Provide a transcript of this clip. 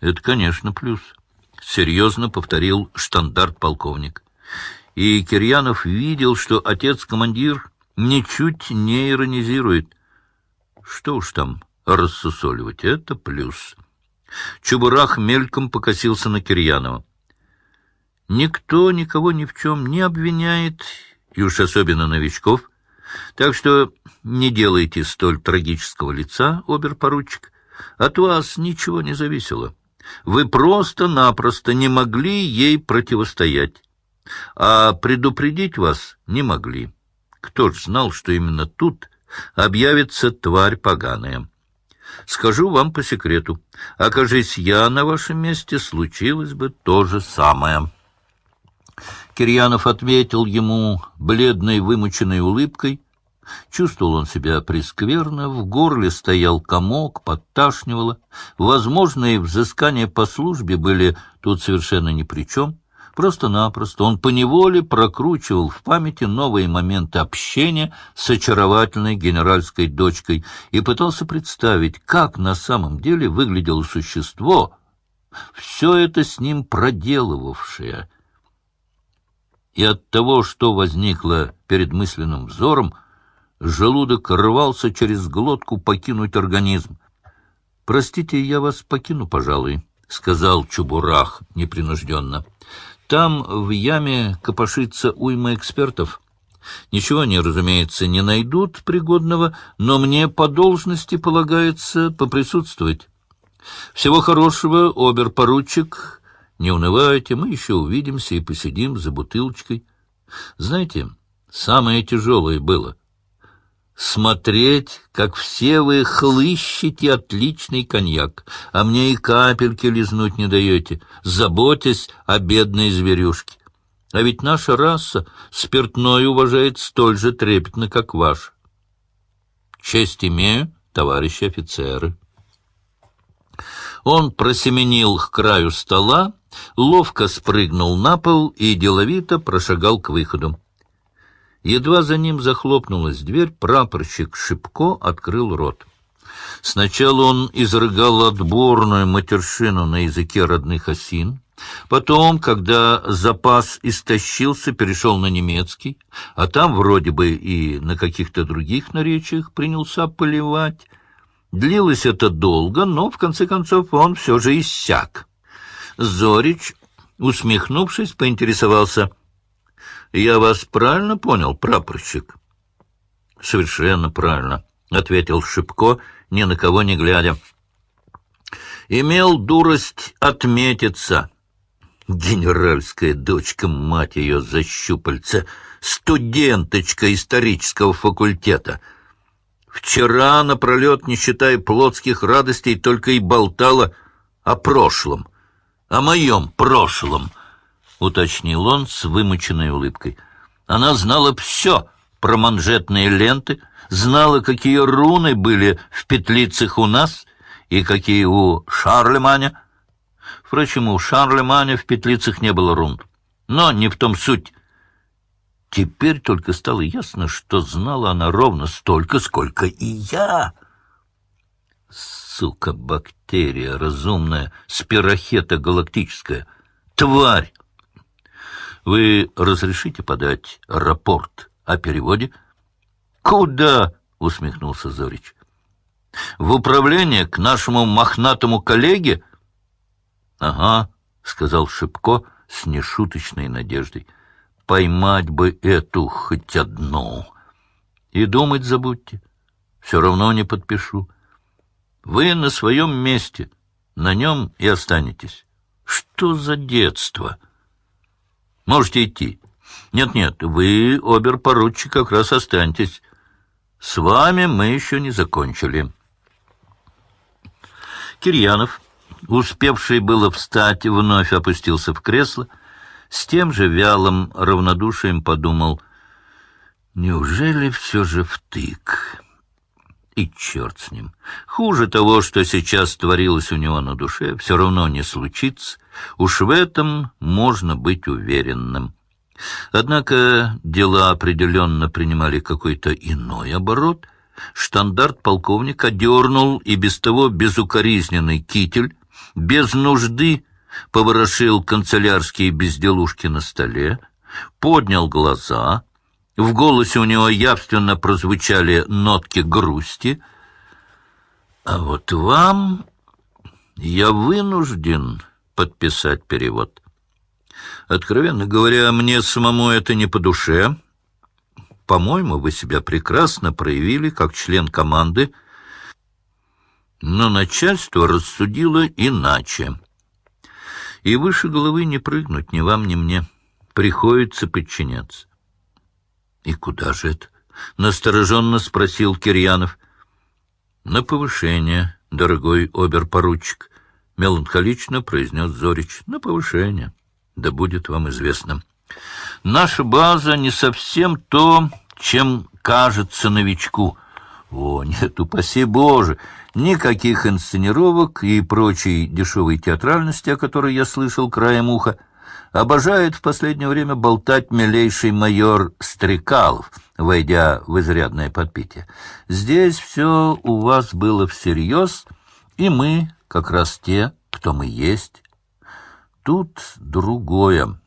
Это, конечно, плюс. Серьезно повторил штандарт-полковник. И Кирьянов видел, что отец-командир ничуть не иронизирует. Что уж там рассусоливать, это плюс. Чубурах мельком покосился на Кирьянова. Никто никого ни в чем не обвиняет, и уж особенно новичков. Так что не делайте столь трагического лица, обер-поручик. От вас ничего не зависело. Вы просто-напросто не могли ей противостоять, а предупредить вас не могли. Кто ж знал, что именно тут объявится тварь поганая? Скажу вам по секрету, окажись я на вашем месте, случилось бы то же самое». Кирьянов ответил ему бледной вымученной улыбкой. Чувствовал он себя прескверно, в горле стоял комок, подташнивало. Возможные взыскания по службе были тут совершенно ни при чем. Просто-напросто он поневоле прокручивал в памяти новые моменты общения с очаровательной генеральской дочкой и пытался представить, как на самом деле выглядело существо, все это с ним проделывавшее — и от того, что возникло перед мысленным взором, желудок рвался через глотку покинуть организм. «Простите, я вас покину, пожалуй», — сказал Чубурах непринужденно. «Там в яме копошится уйма экспертов». Ничего они, разумеется, не найдут пригодного, но мне по должности полагается поприсутствовать. Всего хорошего, обер-поручик, не унывайте, мы еще увидимся и посидим за бутылочкой. Знаете, самое тяжелое было — смотреть, как все вы хлыщете отличный коньяк, а мне и капельки лизнуть не даете, заботясь о бедной зверюшке. А ведь наша раса спиртное уважает столь же трепетно, как ваша. Честь имею, товарищи офицеры. Он просеменил к краю стола, ловко спрыгнул на пол и деловито прошагал к выходу. Едва за ним захлопнулась дверь, прапорщик Шипко открыл рот. Сначала он изрыгал отборную матершину на языке родных осин, потом, когда запас истощился, перешел на немецкий, а там вроде бы и на каких-то других наречиях принялся поливать. Длилось это долго, но, в конце концов, он все же иссяк. Зорич, усмехнувшись, поинтересовался. — Я вас правильно понял, прапорщик? — Совершенно правильно, — ответил Шипко, ни на кого не глядя. — Имел дурость отметиться. Генеральская дочка, мать ее, за щупальца, студенточка исторического факультета — Вчера напролет, не считая плотских радостей, только и болтала о прошлом о моем прошлом, — уточнил он с вымученной улыбкой. Она знала все про манжетные ленты, знала, какие руны были в петлицах у нас и какие у Шарлеманя. Впрочем, у Шарлеманя в петлицах не было рун. Но не в том суть. Теперь только стало ясно, что знала она ровно столько, сколько и я сука, бактерия разумная, спирохета галактическая. Тварь! Вы разрешите подать рапорт о переводе? Куда? — усмехнулся Зорич. В управление к нашему мохнатому коллеге? Ага, — сказал Шипко с нешуточной надеждой. Поймать бы эту хоть одну. И думать забудьте. Все равно не подпишу. Вы на своем месте, на нем и останетесь. Что за детство? Можете идти. Нет-нет, вы, обер-поручик, как раз останетесь. С вами мы еще не закончили. Кирьянов, успевший было встать, вновь опустился в кресло. С тем же вялым равнодушием подумал, неужели все же втык? И черт с ним. Хуже того, что сейчас творилось у него на душе, все равно не случится. Уж в этом можно быть уверенным. Однако дела определенно принимали какой-то иной оборот. Штандарт полковника дернул и без того безукоризненный китель, без нужды поворошил канцелярские безделушки на столе, поднял глаза, в голосе у него явственно прозвучали нотки грусти. «А вот вам я вынужден подписать перевод. Откровенно говоря, мне самому это не по душе. По-моему, вы себя прекрасно проявили как член команды, но начальство рассудило иначе. И выше головы не прыгнуть ни вам, ни мне. Приходится подчиняться. — И куда же это? — настороженно спросил Кирьянов. — На повышение, дорогой оберпоручик, — меланхолично произнес Зорич. — На повышение. Да будет вам известно. Наша база не совсем то, чем кажется новичку. О, нет, упаси Боже! Никаких инсценировок и прочей дешевой театральности, о которой я слышал краем уха. Обожает в последнее время болтать милейший майор Стрекалов, войдя в изрядное подпитие. Здесь все у вас было всерьез, и мы как раз те, кто мы есть. Тут другое.